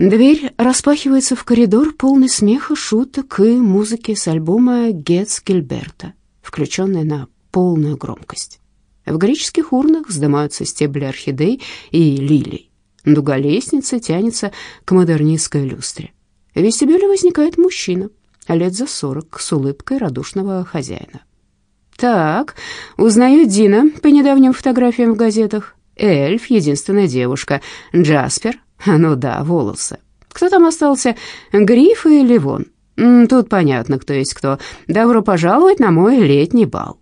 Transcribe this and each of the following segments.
Дверь распахивается в коридор, полный смеха, шуток и музыки с альбома Гетц Гильберта, включенной на полную громкость. В греческих урнах вздымаются стебли орхидей и лилий. Дуга лестницы тянется к модернистской люстре. В вестибюле возникает мужчина, лет за сорок, с улыбкой радушного хозяина. «Так, узнаю Дина по недавним фотографиям в газетах. Эльф, единственная девушка. Джаспер, ну да, волосы. Кто там остался, Гриф и Ливон? Тут понятно, кто есть кто. Добро пожаловать на мой летний бал».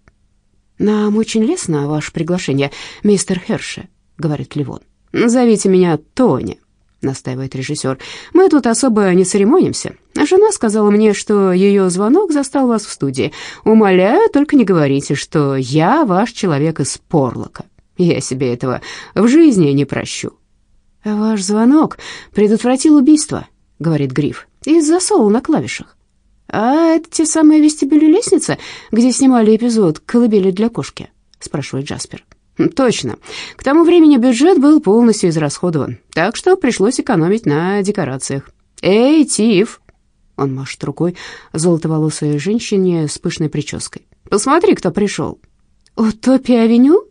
«Нам очень лестно ваше приглашение, мистер Херши», — говорит Ливон. «Зовите меня Тони», — настаивает режиссер. «Мы тут особо не церемонимся. Жена сказала мне, что ее звонок застал вас в студии. Умоляю, только не говорите, что я ваш человек из Порлока. Я себе этого в жизни не прощу». «Ваш звонок предотвратил убийство», — говорит Гриф, — «из-за на клавишах. «А это те самые вестибюли лестницы, где снимали эпизод «Колыбели для кошки»?» — спрашивает Джаспер. «Точно. К тому времени бюджет был полностью израсходован, так что пришлось экономить на декорациях. Эй, Тиф!» Он машет рукой золотоволосой женщине с пышной прической. «Посмотри, кто пришел!» «Утопия-авеню?»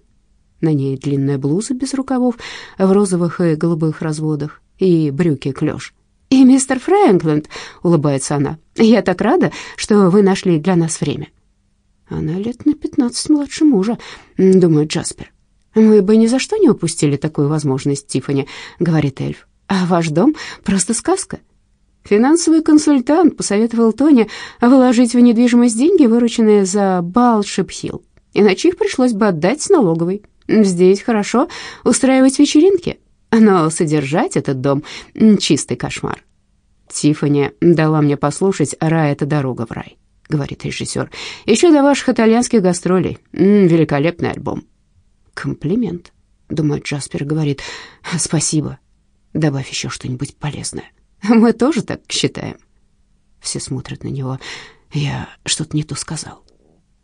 На ней длинная блуза без рукавов, в розовых и голубых разводах, и брюки клеш. «И мистер Фрэнкленд», — улыбается она, — «я так рада, что вы нашли для нас время». Она лет на пятнадцать младше мужа, думает Джаспер. «Мы бы ни за что не упустили такую возможность, Тиффани», — говорит эльф. «А ваш дом просто сказка». Финансовый консультант посоветовал Тони вложить в недвижимость деньги, вырученные за Балшип-Хилл, иначе их пришлось бы отдать налоговой. Здесь хорошо устраивать вечеринки, но содержать этот дом — чистый кошмар. Тиффани дала мне послушать «Рай — это дорога в рай», — говорит режиссер. «Еще до ваших итальянских гастролей. Великолепный альбом». «Комплимент», — думает Джаспер, говорит. «Спасибо. Добавь еще что-нибудь полезное». «Мы тоже так считаем». Все смотрят на него. Я что-то не то сказал.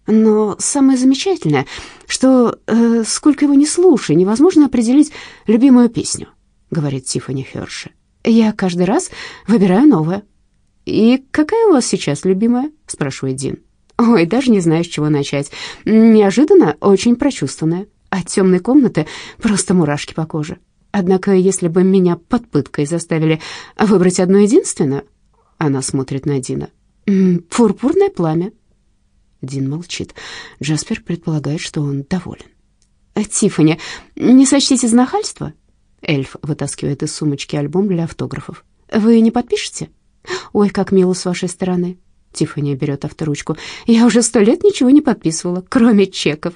Но самое замечательное, что э, сколько его не слушай, невозможно определить любимую песню, говорит Тиффани Херши. Я каждый раз выбираю новое. И какая у вас сейчас любимая? спрашивает Дин. Ой, даже не знаю, с чего начать. Неожиданно очень прочувствованная. От темной комнаты просто мурашки по коже. Однако, если бы меня под пыткой заставили выбрать одно единственное, она смотрит на Дина. Пурпурное пламя, Дин молчит. Джаспер предполагает, что он доволен. «Тиффани, не сочтите за нахальство?» Эльф вытаскивает из сумочки альбом для автографов. «Вы не подпишете?» «Ой, как мило с вашей стороны». Тиффани берет авторучку. «Я уже сто лет ничего не подписывала, кроме чеков».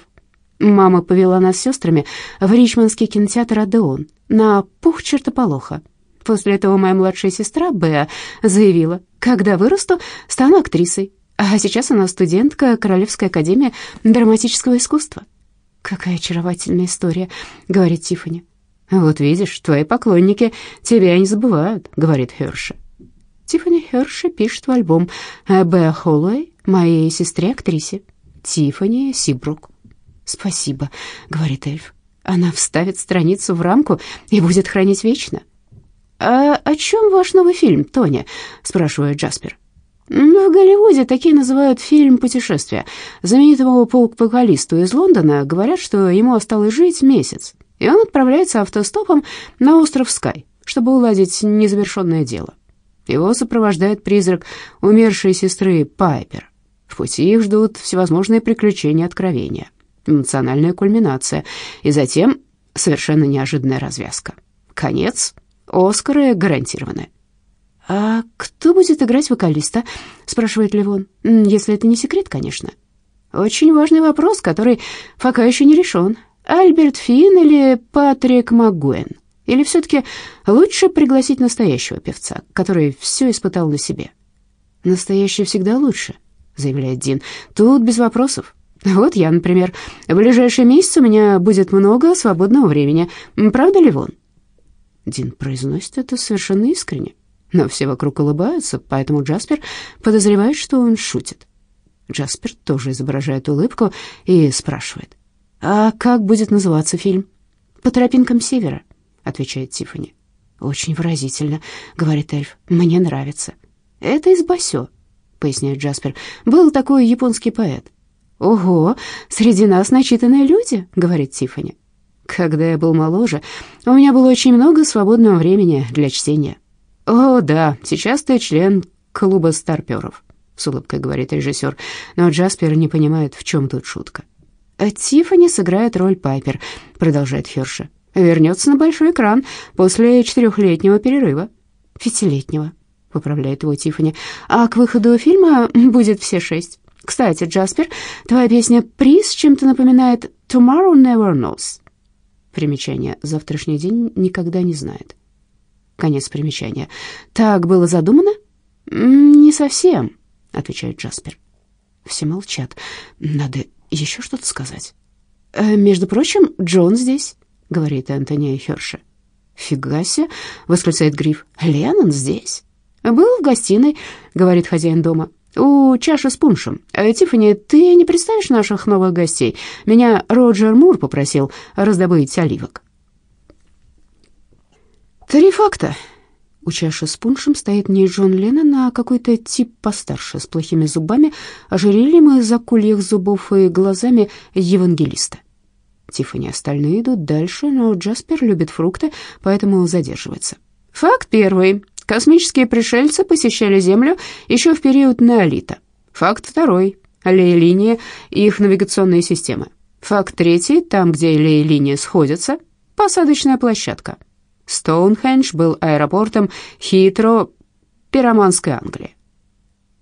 Мама повела нас с сестрами в Ричмондский кинотеатр «Адеон» на пух чертополоха. После этого моя младшая сестра Беа заявила, «Когда вырасту, стану актрисой». А сейчас она студентка Королевской академии драматического искусства. Какая очаровательная история, говорит Тиффани. Вот видишь, твои поклонники тебя не забывают, говорит Херши. Тиффани Херши пишет в альбом Беа Холлоуэй, моей сестре-актрисе, Тиффани Сибрук. «Спасибо», — говорит эльф. «Она вставит страницу в рамку и будет хранить вечно». «А о чем ваш новый фильм, Тоня?» — спрашивает Джаспер. В Голливуде такие называют фильм «Путешествие». Знаменитому полк-вокалисту из Лондона говорят, что ему осталось жить месяц, и он отправляется автостопом на остров Скай, чтобы уладить незавершенное дело. Его сопровождает призрак умершей сестры Пайпер. В пути их ждут всевозможные приключения откровения, эмоциональная кульминация, и затем совершенно неожиданная развязка. Конец. Оскары гарантированы. «А кто будет играть вокалиста?» — спрашивает Левон. «Если это не секрет, конечно». «Очень важный вопрос, который пока еще не решен. Альберт Финн или Патрик МакГуэн? Или все-таки лучше пригласить настоящего певца, который все испытал на себе?» «Настоящий всегда лучше», — заявляет Дин. «Тут без вопросов. Вот я, например. В ближайший месяц у меня будет много свободного времени. Правда, Левон?» Дин произносит это совершенно искренне но все вокруг улыбаются, поэтому Джаспер подозревает, что он шутит. Джаспер тоже изображает улыбку и спрашивает, «А как будет называться фильм?» «По тропинкам севера», — отвечает Тиффани. «Очень выразительно», — говорит эльф. «Мне нравится». «Это из Басё», — поясняет Джаспер. «Был такой японский поэт». «Ого, среди нас начитанные люди», — говорит Тиффани. «Когда я был моложе, у меня было очень много свободного времени для чтения». «О, да, сейчас ты член клуба старперов», — с улыбкой говорит режиссер, но Джаспер не понимает, в чем тут шутка. «А «Тиффани сыграет роль Пайпер», — продолжает Херша вернется на большой экран после четырехлетнего перерыва. Пятилетнего, поправляет его Тиффани. А к выходу фильма будет все шесть. Кстати, Джаспер, твоя песня «Приз» чем-то напоминает «Tomorrow never knows». Примечание «Завтрашний день никогда не знает». Конец примечания. Так было задумано? Не совсем, отвечает Джаспер. Все молчат. Надо еще что-то сказать. Э, между прочим, Джон здесь. — говорит Энтони Херши. «Фига себе!» — восклицает Гриф. «Леннон здесь?» «Был в гостиной», — говорит хозяин дома. «У чаши с пуншем. Э, Тиффани, ты не представишь наших новых гостей? Меня Роджер Мур попросил раздобыть оливок». Три факта. У чаши с пуншем стоит не Джон Леннон, а какой-то тип постарше, с плохими зубами, ожерельем из акульих зубов и глазами евангелиста. Тиффани остальные идут дальше, но Джаспер любит фрукты, поэтому задерживается. Факт первый. Космические пришельцы посещали Землю еще в период неолита. Факт второй. Лей-линия и их навигационные системы. Факт третий. Там, где лей-линии сходятся, посадочная площадка. Стоунхендж был аэропортом Хитро, Пироманской Англии.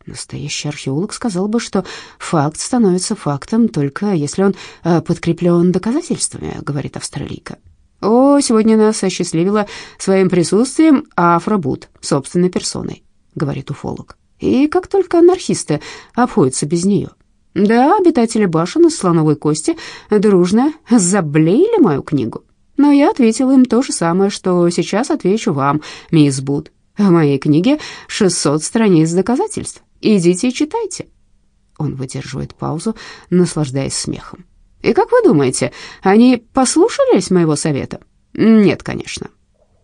Настоящий археолог сказал бы, что факт становится фактом только если он э, подкреплен доказательствами, говорит австралийка. О, сегодня нас осчастливила своим присутствием Афробут собственной персоной, говорит уфолог. И как только анархисты обходятся без нее. Да, обитатели башен из слоновой кости дружно заблеяли мою книгу. Но я ответила им то же самое, что сейчас отвечу вам, мисс Буд. В моей книге 600 страниц доказательств. Идите и читайте». Он выдерживает паузу, наслаждаясь смехом. «И как вы думаете, они послушались моего совета?» «Нет, конечно.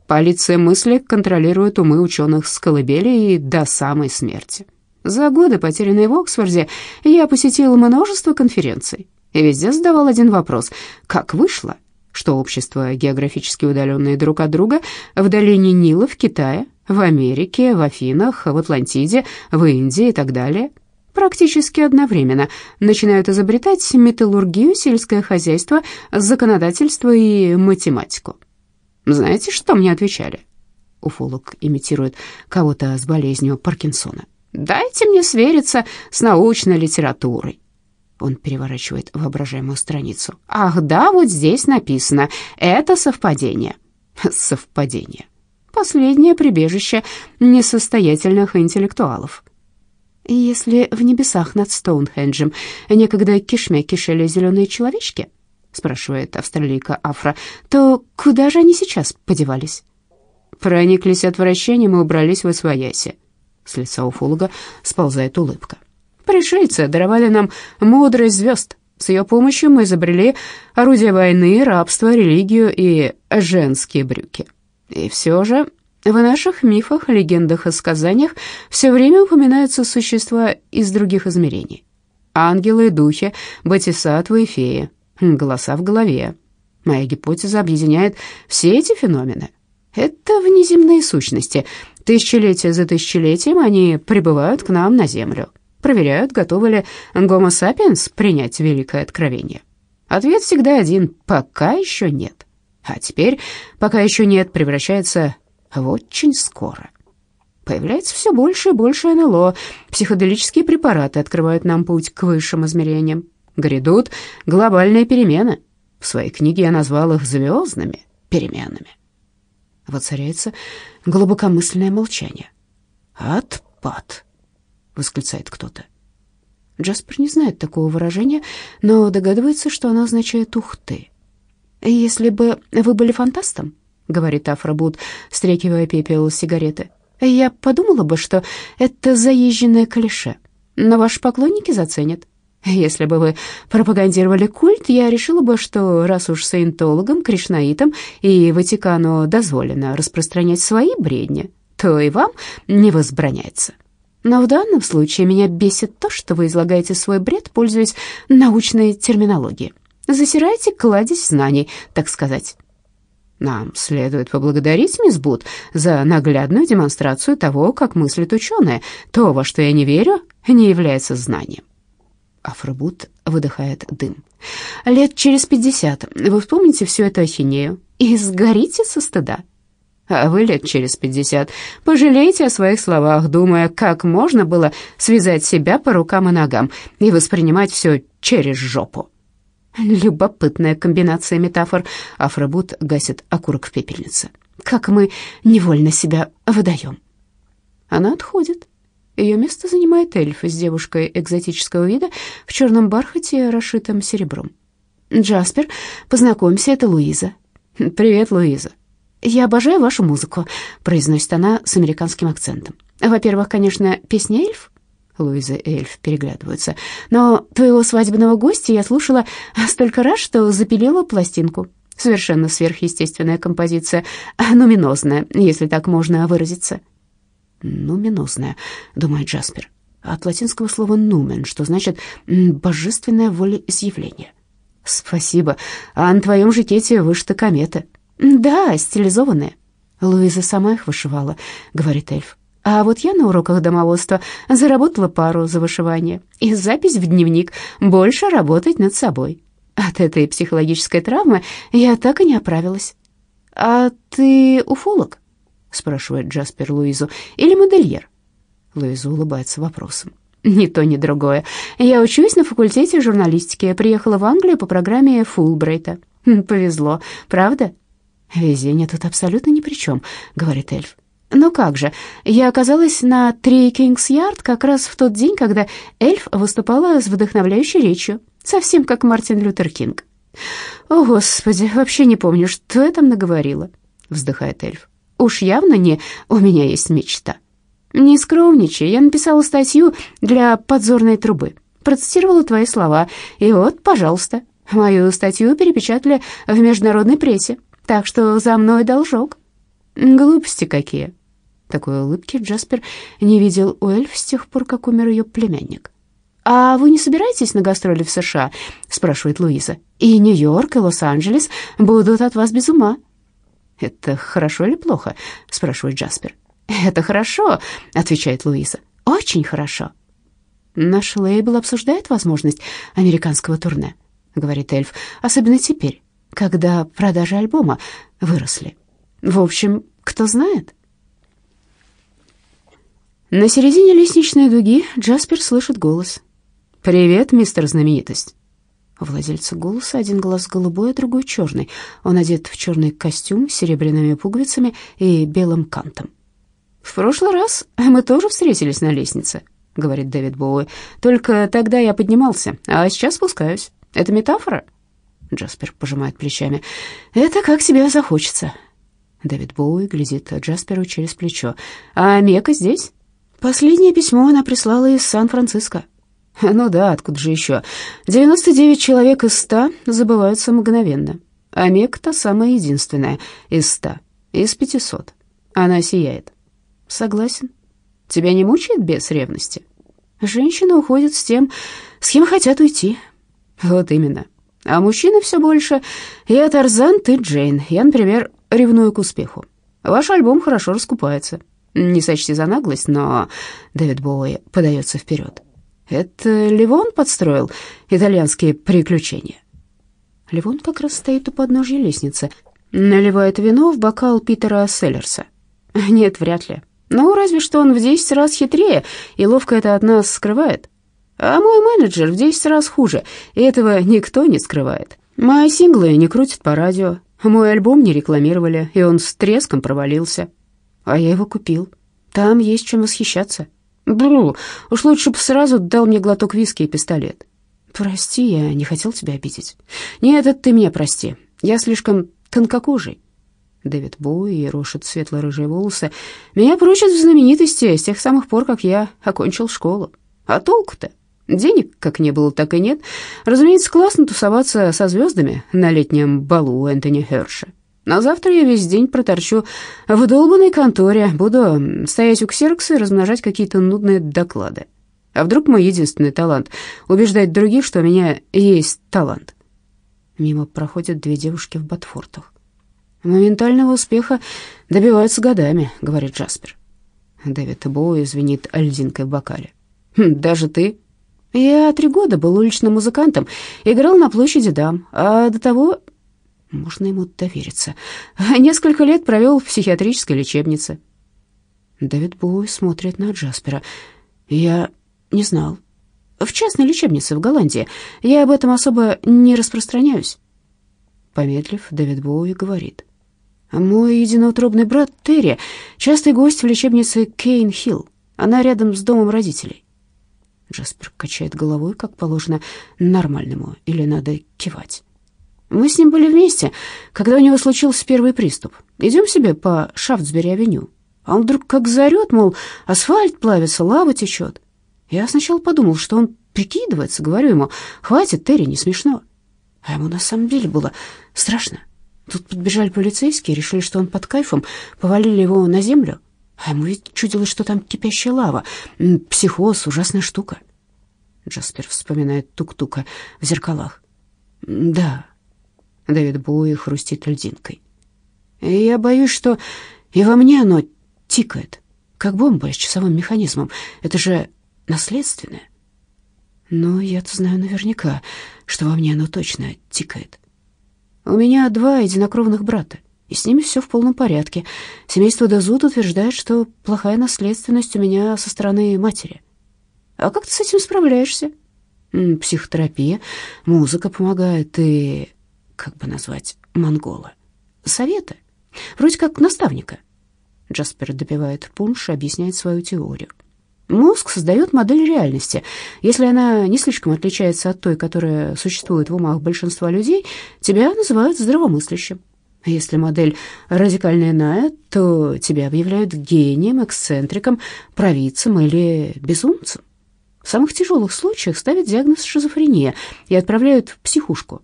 Полиция мысли контролирует умы ученых с колыбели и до самой смерти. За годы, потерянные в Оксфорде, я посетил множество конференций и везде задавал один вопрос. Как вышло, что общества, географически удаленные друг от друга, в долине Нила в Китае в Америке, в Афинах, в Атлантиде, в Индии и так далее, практически одновременно начинают изобретать металлургию, сельское хозяйство, законодательство и математику. Знаете, что мне отвечали? Уфолог имитирует кого-то с болезнью Паркинсона. «Дайте мне свериться с научной литературой». Он переворачивает воображаемую страницу. «Ах, да, вот здесь написано. Это совпадение». «Совпадение. Последнее прибежище несостоятельных интеллектуалов. «Если в небесах над Стоунхенджем некогда кишмя кишели зеленые человечки?» — спрашивает австралийка Афра. «То куда же они сейчас подевались?» Прониклись отвращением и убрались в освояси. С лица уфолога сползает улыбка. «Пришельцы даровали нам мудрость звезд. С ее помощью мы изобрели орудия войны, рабство, религию и женские брюки». И все же в наших мифах, легендах и сказаниях все время упоминаются существа из других измерений. Ангелы, духи, бодисаттвы и феи, голоса в голове. Моя гипотеза объединяет все эти феномены. Это внеземные сущности. Тысячелетия за тысячелетием они прибывают к нам на Землю. Проверяют, готовы ли Гомо сапиенс принять великое откровение. Ответ всегда один – пока еще нет. А теперь, пока еще нет, превращается в очень скоро. Появляется все больше и больше НЛО. Психоделические препараты открывают нам путь к высшим измерениям. Грядут глобальные перемены. В своей книге я назвал их звездными переменами. Воцаряется глубокомысленное молчание. «Отпад!» — восклицает кто-то. Джаспер не знает такого выражения, но догадывается, что оно означает «ух ты». «Если бы вы были фантастом», — говорит Афробуд, стряхивая пепел с сигареты, «я подумала бы, что это заезженное клише, но ваши поклонники заценят. Если бы вы пропагандировали культ, я решила бы, что раз уж саентологам, кришнаитам и Ватикану дозволено распространять свои бредни, то и вам не возбраняется. Но в данном случае меня бесит то, что вы излагаете свой бред, пользуясь научной терминологией. Засираете кладезь знаний, так сказать. Нам следует поблагодарить мисс Бут за наглядную демонстрацию того, как мыслят ученые. То, во что я не верю, не является знанием. Афробут выдыхает дым. Лет через пятьдесят вы вспомните всю эту ахинею и сгорите со стыда. А вы лет через пятьдесят пожалеете о своих словах, думая, как можно было связать себя по рукам и ногам и воспринимать все через жопу. Любопытная комбинация метафор. Афробут гасит окурок в пепельнице. Как мы невольно себя выдаем. Она отходит. Ее место занимает эльф с девушкой экзотического вида в черном бархате, расшитом серебром. «Джаспер, познакомься, это Луиза». «Привет, Луиза». «Я обожаю вашу музыку», — произносит она с американским акцентом. «Во-первых, конечно, песня «Эльф». Луиза и Эльф переглядываются. «Но твоего свадебного гостя я слушала столько раз, что запилила пластинку. Совершенно сверхъестественная композиция, нуминозная, если так можно выразиться» нуминозная, думает Джаспер, от латинского слова «нумен», что значит «божественное волеизъявление». «Спасибо. А на твоем жакете вышита комета». «Да, стилизованная». Луиза сама их вышивала, говорит эльф. А вот я на уроках домоводства заработала пару за вышивание и запись в дневник «Больше работать над собой». От этой психологической травмы я так и не оправилась. «А ты уфолог?» спрашивает Джаспер Луизу. «Или модельер?» Луиза улыбается вопросом. «Ни то, ни другое. Я учусь на факультете журналистики. Приехала в Англию по программе Фулбрейта. Хм, повезло, правда?» «Везение тут абсолютно ни при чем», — говорит эльф. «Ну как же, я оказалась на Три Кингс-Ярд как раз в тот день, когда эльф выступала с вдохновляющей речью, совсем как Мартин Лютер Кинг». «О, Господи, вообще не помню, что я там наговорила», — вздыхает эльф. Уж явно не «у меня есть мечта». Не скромничай, я написала статью для подзорной трубы, процитировала твои слова, и вот, пожалуйста, мою статью перепечатали в международной прессе, так что за мной должок. Глупости какие. Такой улыбки Джаспер не видел у эльф с тех пор, как умер ее племянник. «А вы не собираетесь на гастроли в США?» — спрашивает Луиза. «И Нью-Йорк, и Лос-Анджелес будут от вас без ума». «Это хорошо или плохо?» — спрашивает Джаспер. «Это хорошо», — отвечает Луиза. «Очень хорошо». «Наш лейбл обсуждает возможность американского турне», — говорит эльф, «особенно теперь, когда продажи альбома выросли. В общем, кто знает?» На середине лестничной дуги Джаспер слышит голос. «Привет, мистер знаменитость». У владельца голоса один глаз голубой, а другой черный. Он одет в черный костюм с серебряными пуговицами и белым кантом. «В прошлый раз мы тоже встретились на лестнице», — говорит Дэвид Боуи. «Только тогда я поднимался, а сейчас спускаюсь. Это метафора?» Джаспер пожимает плечами. «Это как тебе захочется». Дэвид Боуи глядит Джасперу через плечо. «А Мека здесь?» «Последнее письмо она прислала из Сан-Франциско». Ну да, откуда же еще? 99 человек из 100 забываются мгновенно. А Мек та самая единственная из 100, из 500. Она сияет. Согласен. Тебя не мучает без ревности? Женщины уходят с тем, с кем хотят уйти. Вот именно. А мужчины все больше. Я Тарзан, ты Джейн. Я, например, ревную к успеху. Ваш альбом хорошо раскупается. Не сочти за наглость, но Дэвид Боуи подается вперед. Это Ливон подстроил итальянские приключения. Ливон как раз стоит у подножья лестницы, наливает вино в бокал Питера Селлерса. Нет, вряд ли. Ну, разве что он в десять раз хитрее и ловко это от нас скрывает. А мой менеджер в десять раз хуже, и этого никто не скрывает. Мои синглы не крутят по радио, мой альбом не рекламировали, и он с треском провалился. А я его купил. Там есть чем восхищаться. Бру, уж лучше бы сразу дал мне глоток виски и пистолет. Прости, я не хотел тебя обидеть. Нет, это ты меня прости. Я слишком тонкокожий. Дэвид Боуи рошит светло-рыжие волосы. Меня прочат в знаменитости с тех самых пор, как я окончил школу. А толку-то? Денег как не было, так и нет. Разумеется, классно тусоваться со звездами на летнем балу Энтони Херша. На завтра я весь день проторчу в долбанной конторе, буду стоять у ксерокса и размножать какие-то нудные доклады. А вдруг мой единственный талант — убеждать других, что у меня есть талант? Мимо проходят две девушки в ботфортах. «Моментального успеха добиваются годами», — говорит Джаспер. Дэвид Боуи звенит льдинкой в бокале. «Хм, «Даже ты?» «Я три года был уличным музыкантом, играл на площади дам, а до того можно ему довериться. Несколько лет провел в психиатрической лечебнице. Дэвид Боуи смотрит на Джаспера. Я не знал. В частной лечебнице в Голландии. Я об этом особо не распространяюсь. Помедлив, Дэвид Боуи говорит. Мой единоутробный брат Терри частый гость в лечебнице Кейн-Хилл. Она рядом с домом родителей. Джаспер качает головой, как положено нормальному, или надо кивать. Мы с ним были вместе, когда у него случился первый приступ. Идем себе по Шафтсбери-авеню. А он вдруг как заорет, мол, асфальт плавится, лава течет. Я сначала подумал, что он прикидывается, говорю ему, хватит, Терри, не смешно. А ему на самом деле было страшно. Тут подбежали полицейские, решили, что он под кайфом, повалили его на землю. А ему ведь чудилось, что там кипящая лава. Психоз, ужасная штука. Джаспер вспоминает тук-тука в зеркалах. Да, Дэвид Боуи хрустит льдинкой. «Я боюсь, что и во мне оно тикает, как бомба с часовым механизмом. Это же наследственное». «Но я-то знаю наверняка, что во мне оно точно тикает. У меня два единокровных брата, и с ними все в полном порядке. Семейство Дезут утверждает, что плохая наследственность у меня со стороны матери. А как ты с этим справляешься?» «Психотерапия, музыка помогает, и как бы назвать, монгола. Совета, вроде как наставника. Джаспер допивает пунш и объясняет свою теорию. Мозг создает модель реальности. Если она не слишком отличается от той, которая существует в умах большинства людей, тебя называют здравомыслящим. Если модель радикально иная, то тебя объявляют гением, эксцентриком, провидцем или безумцем. В самых тяжелых случаях ставят диагноз шизофрения и отправляют в психушку.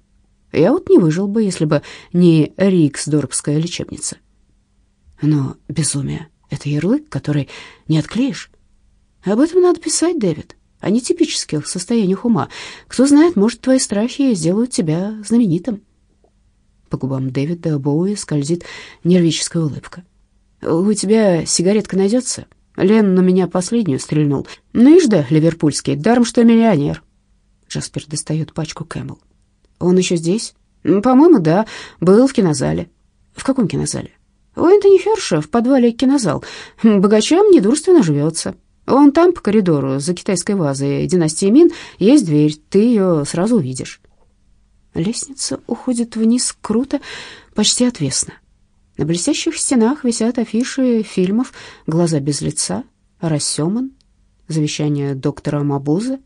Я вот не выжил бы, если бы не Риксдорпская лечебница. Но безумие — это ярлык, который не отклеишь. Об этом надо писать, Дэвид, о нетипических состояниях ума. Кто знает, может, твои страхи сделают тебя знаменитым. По губам Дэвида Боуи скользит нервическая улыбка. «У тебя сигаретка найдется?» Леннон у меня последнюю стрельнул. Ну и жда, ливерпульский, даром что миллионер. Джаспер достает пачку Camel. Он еще здесь? По-моему, да. Был в кинозале. В каком кинозале? У Энтони Херша в подвале кинозал. Богачам недурственно живется. Вон там по коридору за китайской вазой династии Мин есть дверь. Ты ее сразу увидишь. Лестница уходит вниз круто, почти отвесно. На блестящих стенах висят афиши фильмов «Глаза без лица», «Рассеман», «Завещание доктора Мабуза»,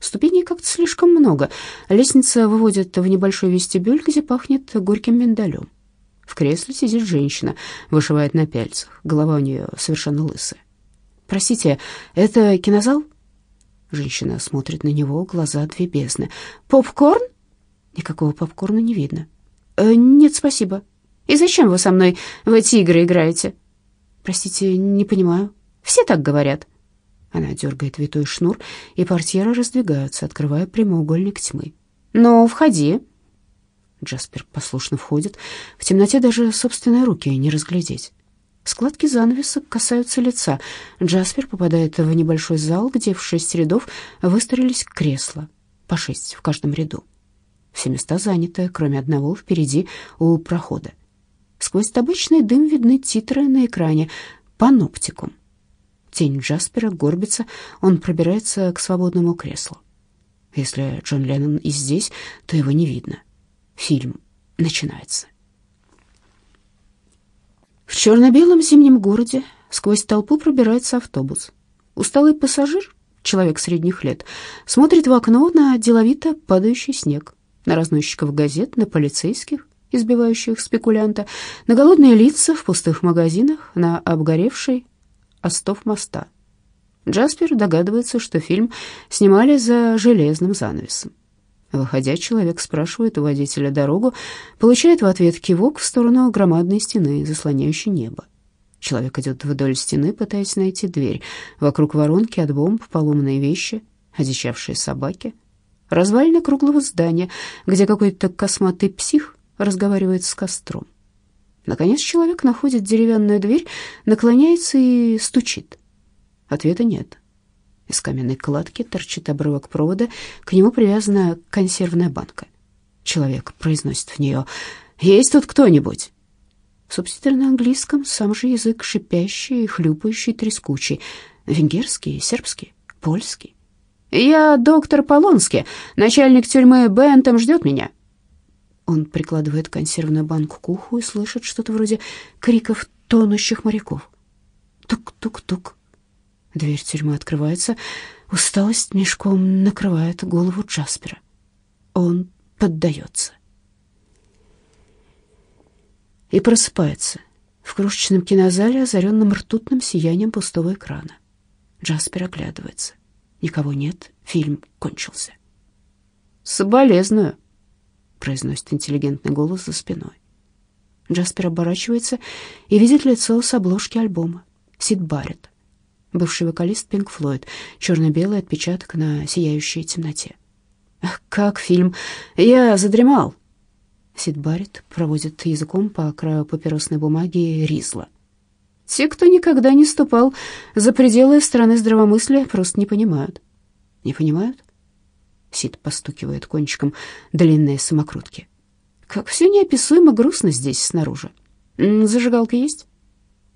Ступеней как-то слишком много. Лестница выводит в небольшой вестибюль, где пахнет горьким миндалем. В кресле сидит женщина, вышивает на пяльцах. Голова у нее совершенно лысая. «Простите, это кинозал?» Женщина смотрит на него, глаза две бездны. «Попкорн?» Никакого попкорна не видно. «Э, «Нет, спасибо. И зачем вы со мной в эти игры играете?» «Простите, не понимаю. Все так говорят». Она дергает витой шнур, и портьеры раздвигаются, открывая прямоугольник тьмы. «Ну, входи!» Джаспер послушно входит. В темноте даже собственные руки не разглядеть. Складки занавеса касаются лица. Джаспер попадает в небольшой зал, где в шесть рядов выстроились кресла, по шесть в каждом ряду. Все места заняты, кроме одного впереди у прохода. Сквозь табачный дым видны титры на экране «Паноптикум». Тень Джаспера горбится, он пробирается к свободному креслу. Если Джон Леннон и здесь, то его не видно. Фильм начинается. В черно-белом зимнем городе сквозь толпу пробирается автобус. Усталый пассажир, человек средних лет, смотрит в окно на деловито падающий снег, на разносчиков газет, на полицейских, избивающих спекулянта, на голодные лица в пустых магазинах, на обгоревший остов моста. Джаспер догадывается, что фильм снимали за железным занавесом. Выходя, человек спрашивает у водителя дорогу, получает в ответ кивок в сторону громадной стены, заслоняющей небо. Человек идет вдоль стены, пытаясь найти дверь. Вокруг воронки от бомб поломанные вещи, одичавшие собаки. Развалины круглого здания, где какой-то косматый псих разговаривает с костром. Наконец человек находит деревянную дверь, наклоняется и стучит. Ответа нет. Из каменной кладки торчит обрывок провода, к нему привязана консервная банка. Человек произносит в нее «Есть тут кто-нибудь?» Субтитры на английском, сам же язык шипящий, хлюпающий, трескучий. Венгерский, сербский, польский. «Я доктор Полонский, начальник тюрьмы Бентом ждет меня». Он прикладывает консервную банку к уху и слышит что-то вроде криков тонущих моряков. Тук-тук-тук. Дверь тюрьмы открывается. Усталость мешком накрывает голову Джаспера. Он поддается. И просыпается в крошечном кинозале, озаренном ртутным сиянием пустого экрана. Джаспер оглядывается. Никого нет, фильм кончился. «Соболезную», — произносит интеллигентный голос за спиной. Джаспер оборачивается и видит лицо с обложки альбома. Сид Барретт, бывший вокалист Пинк Флойд, черно-белый отпечаток на сияющей темноте. «Как фильм? Я задремал!» Сид Барретт проводит языком по краю папиросной бумаги Ризла. Те, кто никогда не ступал за пределы страны здравомыслия, просто не понимают. Не понимают? Сид постукивает кончиком длинные самокрутки. Как все неописуемо грустно здесь снаружи. Зажигалка есть?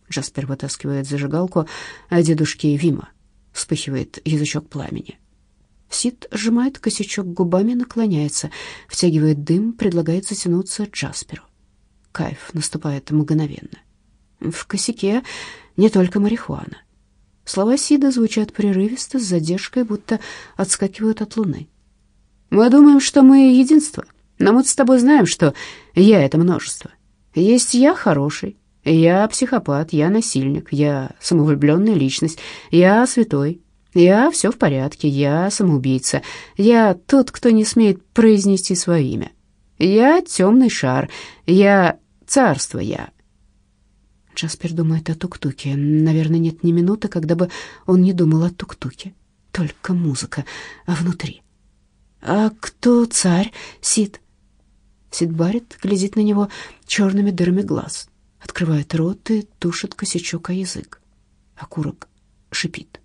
Джаспер вытаскивает зажигалку, а дедушки Вима вспыхивает язычок пламени. Сид сжимает косячок губами, наклоняется, втягивает дым, предлагает затянуться Джасперу. Кайф наступает мгновенно. В косяке не только марихуана. Слова Сида звучат прерывисто, с задержкой, будто отскакивают от луны. «Мы думаем, что мы единство, но мы с тобой знаем, что я — это множество. Есть я хороший, я психопат, я насильник, я самовлюбленная личность, я святой, я все в порядке, я самоубийца, я тот, кто не смеет произнести свое имя. Я темный шар, я царство, я. Джаспер думает о тук-туке. Наверное, нет ни минуты, когда бы он не думал о тук-туке. Только музыка а внутри. «А кто царь, Сид?» Сид Барретт глядит на него черными дырами глаз, открывает рот и тушит косячок о язык. Окурок шипит.